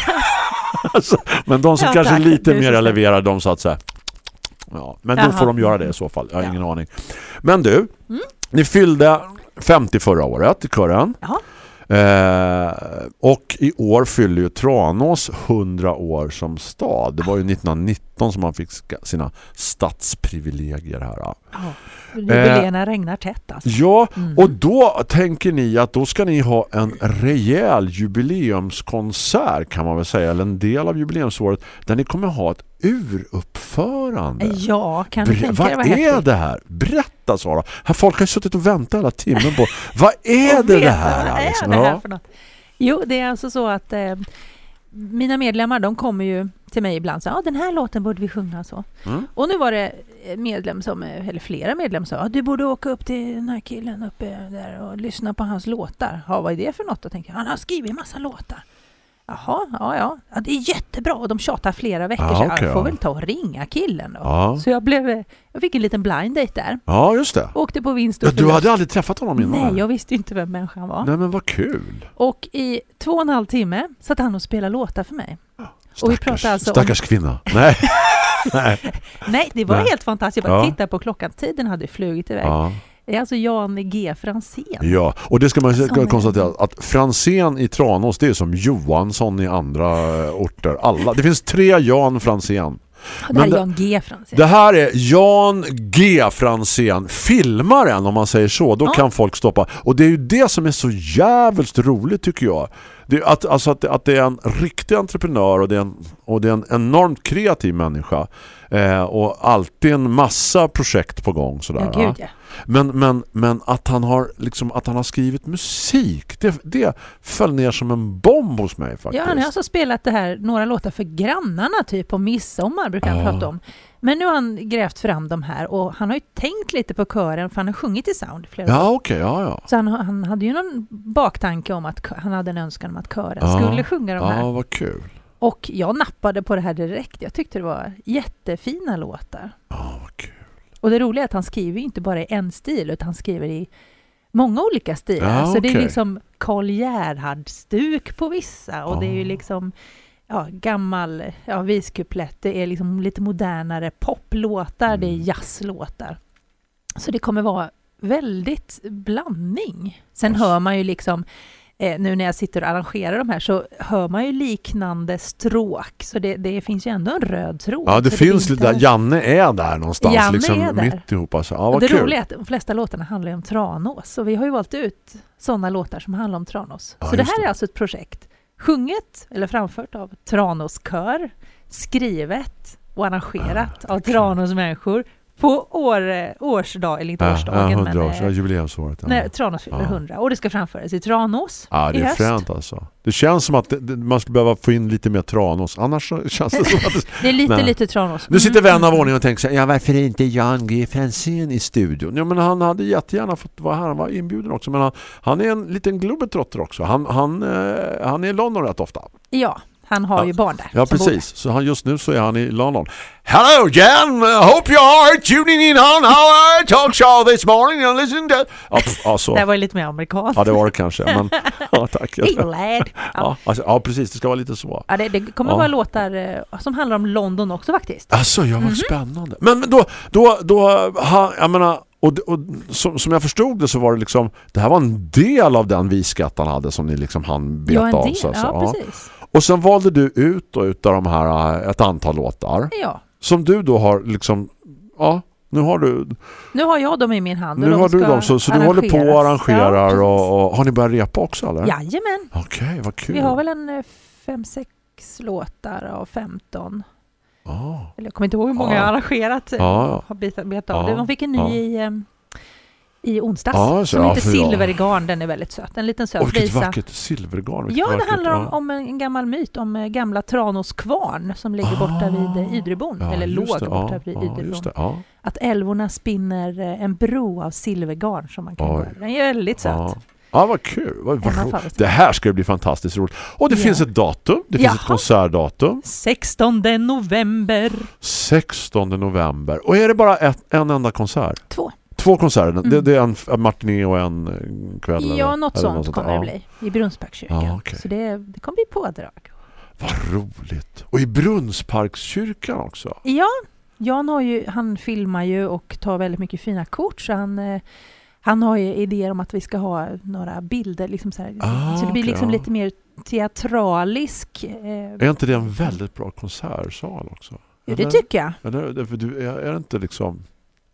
alltså, men de som Ja, kanske tack. lite mer eleverade, de sa att så här, ja, men då Jaha. får de göra det i så fall. Jag har Ja. ingen aning. Men du, Mm. ni fyllde 50 förra året i kören. Jaha. Eh, och i år fyller ju Tranås 100 år som stad. Det var ju 1919 som man fick sina stadsprivilegier här. Ja, Jubileerna regnar tätt alltså. Ja, Mm. och då tänker ni att då ska ni ha en rejäl jubileumskonsert kan man väl säga, eller en del av jubileumsåret där ni kommer ha ett uruppförande. Ja, kan du tänka vad vad är det här? Berätta Sara. Här folk har suttit och väntat hela timmen på vad är det det veta, här? Vad är liksom? det här för något? Jo, det är alltså så att eh, mina medlemmar de kommer ju till mig ibland och säger ja den här låten borde vi sjunga så. Mm. Och nu var det en medlem som, eh, eller flera medlemmar sa ja, du borde åka upp till den här killen uppe där och lyssna på hans låtar. Ja, vad är det för något? Då tänkte jag, han har skrivit en massa låtar. Jaha, ja, ja. ja det är jättebra och de tjatar flera veckor Ja, så jag får ja. väl ta och ringa killen då. Ja. Så jag, blev, jag fick en liten blind date där. ja, just det. Åkte på vinst och Ja, du hade aldrig träffat honom innan? Nej, jag visste inte vem människan var. Nej, men vad kul. Och i två och en halv timme satt han och spelade låtar för mig. Och vi Stackars, pratar alltså om- stackars kvinna. Nej. Nej. Nej, det var Nej. helt fantastiskt. Jag bara Ja. tittade på klockan. Tiden hade flugit iväg. Det är alltså Jan G. Fransén. Ja, och det ska man Som är- konstatera att Fransén i Tranås det är som Johansson i andra eh, orter. Alla. Det finns tre Jan Fransén. Det här Men är Jan G. Fransén. Det här är Jan G. Fransén, filmaren om man säger så. Då Ja. kan folk stoppa. Och det är ju det som är så jävligt roligt tycker jag. Det är att, alltså att, att det är en riktig entreprenör och det är en, och det är en enormt kreativ människa. Eh, och alltid en massa projekt på gång. Sådär, Ja, gud ja. Men, men, men att, han har, liksom, att han har skrivit musik, det, det föll ner som en bomb hos mig faktiskt. Ja, han har alltså spelat det här, några låtar för grannarna typ på midsommar brukar han Ja. prata om. Men nu har han grävt fram de här och han har ju tänkt lite på kören för han har sjungit i Sound flera Ja, år. okej, ja, ja. Så han, han hade ju någon baktanke om att han hade en önskan om att kören Ja. skulle sjunga de här. Ja, vad kul. Och jag nappade på det här direkt. Jag tyckte det var jättefina låtar. Ja, vad kul. Och det roliga är att han skriver inte bara i en stil utan han skriver i många olika stilar. Ja, Så det är liksom Karl Gerhard-stuk på vissa och det är ju Ah. liksom ja, gammal ja, viskuplett. Det är liksom lite modernare poplåtar, det är Mm. jazzlåtar. Så det kommer vara väldigt blandning. Sen Alltså. hör man ju liksom eh, nu när jag sitter och arrangerar de här så hör man ju liknande stråk. Så det, det finns ju ändå en röd tråd. Ja, det finns lite där. Janne är där någonstans. Janne liksom är där. mitt ihop. Alltså. Ja, vad det kul. roliga är att de flesta låtarna handlar ju om Tranås. Och vi har ju valt ut sådana låtar som handlar om Tranås. Ja, så det här det. är alltså ett projekt sjunget eller framfört av Tranås kör, skrivet och arrangerat av Tranås människor på år, årsdag, eller inte Ja, årsdagen, ja, men 100 år, eh, ja, jubileumsåret. Ja. när Tranås fyller Ja. 100. Och det ska framföras i Tranås Ja, det är höst. fränt alltså. Det känns som att det, det, man skulle behöva få in lite mer Tranås. Annars känns det som att det, Det är lite, Men- lite Tranås. Nu sitter Mm. vän av ordning och tänker så här, ja varför är inte Jan G. Franzén i studion? Ja men han hade jättegärna fått vara här, han var inbjuden också. Men han, han är en liten globetrotter också. Han, han, eh, han är i London rätt ofta. Ja, han har ju barn där. Ja precis, så han, just nu så är han i London. Hello Jan, hope you are tuning in on our talk show this morning and listening to... Ja, pff, ja, där. så. Det var ju lite mer amerikanskt. ja det var det kanske. Men, ja, tack. Ja. Ja, alltså, ja precis, det ska vara lite så. Ja, det, det kommer Ja. vara låtar eh, som handlar om London också faktiskt. Alltså, ja, vad Mhm. spännande. Men, men då, då, då ha, jag menar, och, och som, som jag förstod det så var det liksom, det här var en del av den visskatt han hade som ni liksom hann beta Ja, en av. del. Så, så, Ja, precis. Och sen valde du ut då, utav de här eh, ett antal låtar Ja. som du då har liksom, ja, nu har du Nu har jag dem i min hand. nu har du dem så, så du håller på och arrangerar Ja, och, och har ni börjat repa också eller? Jajamän. Okej, vad kul. Vi har väl en eh, fem, sex låtar av 15. Ah. Eller jag kommer inte ihåg hur många Ja. jag har arrangerat. eh, Ja, ja. Har betat, betat av det. De fick en ny i, eh, i onsdags. Ja, så- som ja, heter Silvergarn. Den är väldigt söt. En liten söt Åh, vilket visa. vackert silvergarn. vilket Ja, det vackert. handlar om, om en gammal myt om eh, gamla Tranås kvarn som ligger borta vid eh, Ydrebon. Ah. Ja, eller låg det, borta vid Ydrebon. det. Att älvorna spinner eh, en bro av silvergarn som man kan Oj. gå över. Den är väldigt söt. Ja. Ja, vad kul. Vad, vad det här ska bli fantastiskt roligt. Och det Ja. finns ett datum. Det finns ett Jaha. konsertdatum. 16 november. 16 november. Och är det bara ett, en enda konsert? Två. Två konserter. Mm. Det, det är en en matiné och en eh, kväll? Ja, eller? något Eller sånt sånt kommer det bli. I Brunnsparkskyrkan. Ja, okej. Så det, det kommer bli pådrag. Vad roligt. Och i Brunnsparkskyrkan också. Ja, Jan har ju, han filmar ju och tar väldigt mycket fina kort så han, eh, han har ju idéer om att vi ska ha några bilder liksom så, Ah, så det blir okej, liksom ja. lite mer teatralisk. Eh, Är inte det en väldigt bra konsertsal också? ja, det tycker jag. Eller, för du, är, är det inte liksom...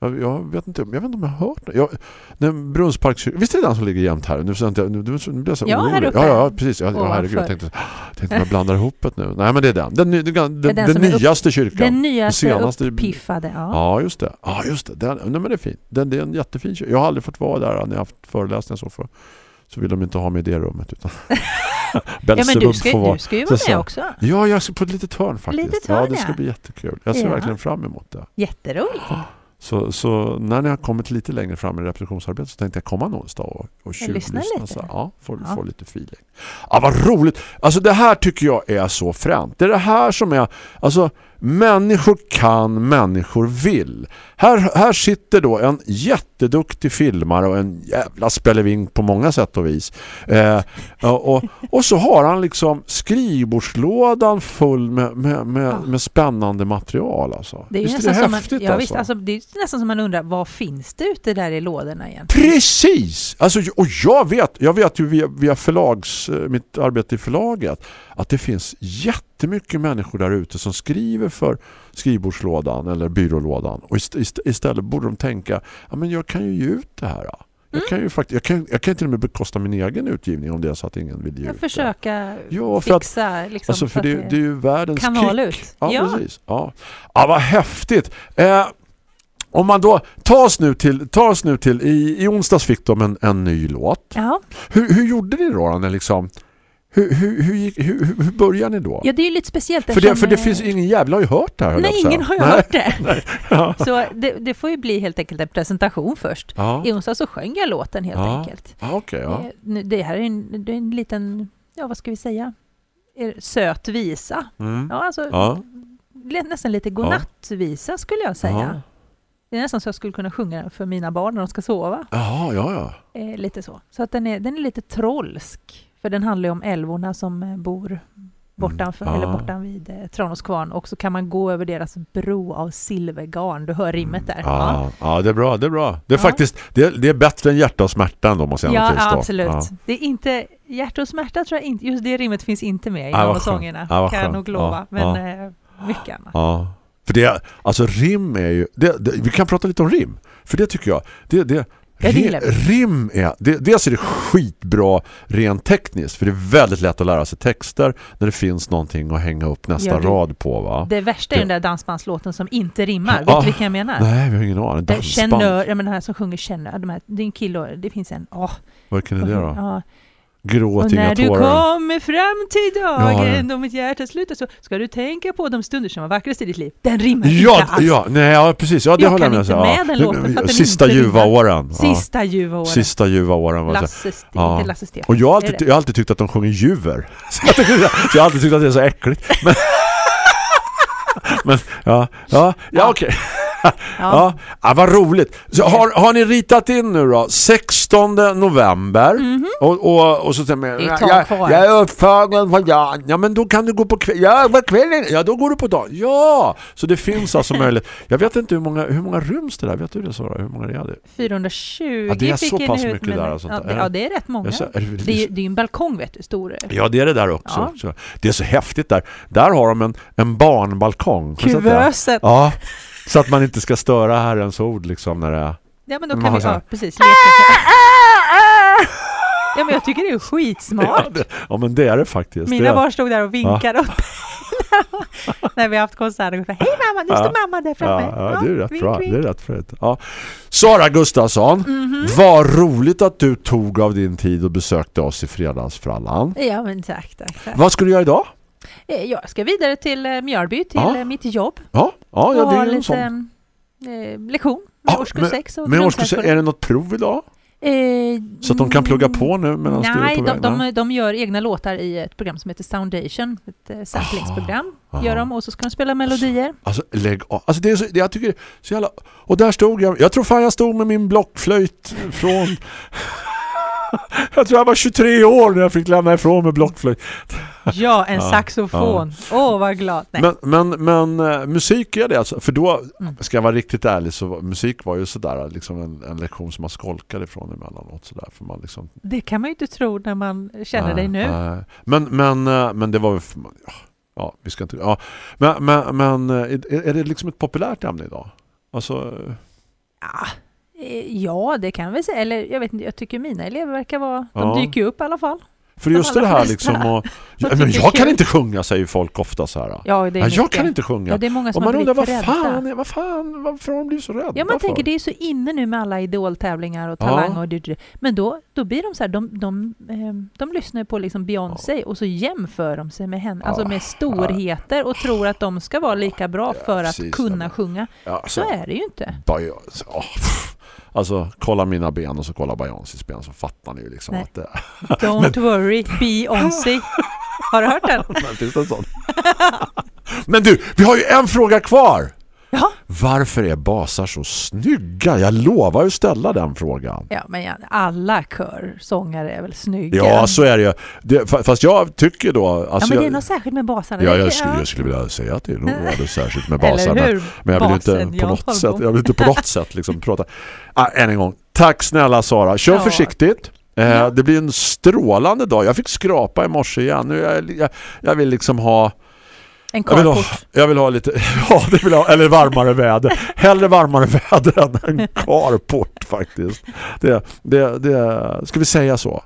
Jag, jag vet inte, jag vet inte om jag har hört det. Jag, när Brunnsparkskyrkan, visst är det den som ligger jämt här? Nu, nu, nu, nu, nu blir jag så Ja, orolig. här uppe. Ja, ja, precis. Ja, ja, herregud, jag tänkte, tänkte jag blandar ihop det nu. Nej, men det är den. Den, den, den, den den, upp- nyaste kyrkan. Den nyaste senaste- uppiffade. Ja. Ja, just det. Ja, just det. Den, nej, men det är fint. Den, det är en jättefin kyrka. Jag har aldrig fått vara där när jag har haft föreläsningar så för så vill de inte ha mig i det rummet utan Ja, men du ska, får vara. du ska ju vara så. med också. Ja, jag ska på ett litet hörn faktiskt. Litet ja, hörn, det ska ja. bli jättekul. Jag ser Ja. verkligen fram emot det. Jätteroligt. Så, så när ni har kommit lite längre fram i repetitionsarbetet så tänkte jag komma en onsdag och, och tjuvlyssna. Så, ja, få, Ja. få lite feeling. Ja, vad roligt! Alltså det här tycker jag är så fränt. Det är det här som är... Alltså, människor kan, människor vill. Här, här sitter då en jätteduktig filmare och en jävla speleving på många sätt och vis. Eh, och, och, så har han liksom skrivbordslådan full med, med, med, med spännande material. Alltså. Det är, Visst nästan är det som man, häftigt ja, alltså? visst, alltså, det är nästan som man undrar, vad finns det ute där i lådorna egentligen? Precis! Alltså, och jag vet, jag vet ju via, via förlags, eh, mitt arbete i förlaget att det finns jättemycket människor där ute som skriver för skrivbordslådan eller byrålådan och ist, ist, istället borde de tänka ja, men jag kan ju ge ut det här. Jag, kan ju faktiskt, jag, kan, jag kan till och med bekosta min egen utgivning om det är så att ingen vill ge Jag ut försöka Ja, för att- fixa liksom, Alltså för att det, det är ju världens kanal kick. ut. Ja, Ja. precis. Ja. ja, vad häftigt. Eh, om man då tar oss nu till, tar oss nu till i, i onsdags fick de en, en ny låt. Ja. Hur, hur gjorde ni då? När liksom, hur, hur, hur, hur, hur började ni då? ja, det är ju lite speciellt för, det, för det eh, finns ingen jävla har ju hört det här. Nej, ingen har ju hört det. Nej. Ja. Så det, det får ju bli helt enkelt en presentation först. Ja. I onsdag så sjöng jag låten helt Ja. enkelt. Ja, okej, ja. Eh, Det här är en, det är en liten, ja vad ska vi säga, söt visa. Mm. Ja, alltså Ja. nästan lite godnattvisa skulle jag säga. Det är nästan så jag skulle kunna sjunga den för mina barn när de ska sova. Jaha, ja, ja. Eh, lite så. Så att den är, den är lite trollsk. För den handlar ju om älvorna som bor bortanför, Mm. eller Ja. bortan vid eh, Tranås kvarn. Och så kan man gå över deras bro av silvergarn. Du hör rimmet där. Ja, ja, det är bra, det är bra. Det är Ja. faktiskt det är, det är bättre än hjärta och smärta ändå måste jag Ja, nog tillstå. absolut. Ja. Det är inte Hjärta och smärta tror jag inte, just det rimmet finns inte med i någon av sångerna. Kan jag nog lova. Ja, Men eh, mycket annat. Ja. För det, alltså rim är ju... Det, det, vi kan prata lite om rim. För det tycker jag... Det, det, det gillar vi. rim är... Det, dels är det skitbra rent tekniskt. För det är väldigt lätt att lära sig texter när det finns någonting att hänga upp nästa Ja, det- rad på. Va? Det värsta är Det- den där dansbandslåten som inte rimmar. Ja. Vet du vilken jag menar? Nej, vi har ingen aning. Det- Dansband. Känner, ja, men den här som sjunger känner, de här, det är en kille det finns en, åh. Vilken är det då? Ja. Gråt Och inga när du tårar. kommer fram till Ja, dagen ja. då mitt hjärta slutar så ska du tänka på de stunder som var vackrast i ditt liv. Den rimmar Ja, inte alls. ja, nej, ja, precis. Ja, det Jag kan med inte med ja. den låten Sista ljuva åren. Ja. Sista ljuva åren. Sista ljuva åren. Lasse, St- Ja. Lasse. Och jag har, alltid, jag har alltid tyckt att de sjunger juver. Så jag, jag har alltid tyckt att det är så äckligt. Men, men ja, ja, ja okej. Ja. Ja, vad roligt. Så har, har ni ritat in nu då? 16 november. Och, och, och så säger man, jag, jag är upptagen på dagen. Ja, men då kan du gå på kvällen. Ja, vad kvällen? Ja, då går du på dagen. Ja! Så det finns alltså möjlighet. Jag vet inte hur många, hur många ryms det där. Vet du det Sara? Hur många det är det? 420 Ja, det är så pass mycket men- där och sånt ja, där. det, ja, det är rätt många. Sa- är det- Det är, det är en balkong vet du, stor. Ja, det är det där också. Ja. Det är så häftigt där. Där har de en, en barnbalkong. Kuvösen. Ja, så att man inte ska störa Herrens ord liksom när det är... Ja men då kan vi, ja precis, leka. Ja men jag tycker det är skitsmart. Ja, det, ja, men det är det faktiskt. Mina det är, barn stod där och vinkade upp. När vi har haft konserter. Hej mamma, nu står mamma där framme. Ja, ja, det är rätt vink, bra. vink. Det är rätt frätt. Ja. Sara Gustafsson, Mhm. vad roligt att du tog av din tid och besökte oss i fredagsfrallan. Ja men tack, tack, tack. Vad ska du göra idag? Eh, Jag ska vidare till eh, Mjölby, till Ja. eh, mitt jobb. Ja, ja, ja det är en sån. lektion med Ja, årskurs men- 6 och Men årskurs, är det något prov idag? Eh, Så att de kan plugga på nu medan du är Nej, på de, väg? de, de gör egna låtar i ett program som heter Soundation, ett samplingsprogram. Aha. Gör de och så ska de spela melodier. Alltså lägg av. Alltså det är så, det, jag tycker så jävla... Och där stod jag. Jag tror fan jag stod med min blockflöjt från... jag tror jag var 23 år när jag fick lämna ifrån med blockflöjt. Ja, en Ja, saxofon. Åh, vad glad. Nej. Men, men, men eh, musik är det alltså. För då, Mm. ska jag vara riktigt ärlig, så musik var ju sådär liksom en, en lektion som man skolkade ifrån emellanåt. Sådär, för man liksom, Det kan man ju inte tro när man känner Nej, dig nu. nej. Men, men, eh, men det var ju... Ja, ja, vi ska inte... Ja. Men, men, men eh, är, är det liksom ett populärt ämne idag? Alltså... Ja, ja, det kan vi säga. Eller jag vet inte, jag tycker mina elever verkar vara... Ja. De dyker upp i alla fall. För De just det här liksom... Och, ja, men jag kan inte sjunga, säger folk ofta så här. Ja, det är Nej, jag mycket. kan inte sjunga. Ja, det är många och som man har undrar, vad fan, vad fan, varför har de blivit så rädda Ja, man för? tänker det är så inne nu med alla idoltävlingar och Ja. talang och det, det. Men då, då blir de så här, de, de, eh, de lyssnar på liksom Beyoncé och så jämför de sig med henne, alltså Ja. med storheter och tror att de ska vara lika bra Ja, för att kunna ja. sjunga. Ja, Så är det ju inte. Pff. Alltså, kolla mina ben och så kolla Beyoncés ben så fattar ni ju liksom Nej. att det Don't worry, Beyoncé. Har du hört den? Men? Men du, vi har ju en fråga kvar. Ja. Varför är basar så snygga? Jag lovar att ställa den frågan. Ja, men ja, alla körsångare är väl snygga? Ja, så är det ju. Det, fast jag tycker då... ja, Alltså men det är något särskilt med basarna. ja, jag, skulle, jag skulle vilja säga att det är något särskilt med basarna. hur? Men jag vill Basen, inte på något sätt, jag vill inte på något sätt liksom prata. Ah, än en gång. Tack snälla Sara. Kör Ja. försiktigt. Eh, Ja. Det blir en strålande dag. Jag fick skrapa i morse igen. Nu jag, jag, jag vill liksom ha En jag vill, ha, jag vill ha lite ja, det vill jag ha, eller varmare väder. Hellre varmare väder än en carport faktiskt. Det, det, det, ska vi säga så?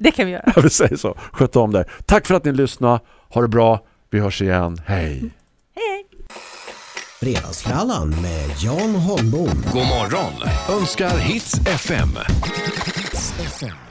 Det kan vi göra. Jag vill säga så. Sköt om dig. Tack för att ni lyssnade. Ha det bra. Vi hörs igen. Hej. Hej, hej. Fredagsfrallan med Jan Holmbom. God morgon önskar Hits FM. Hits FM.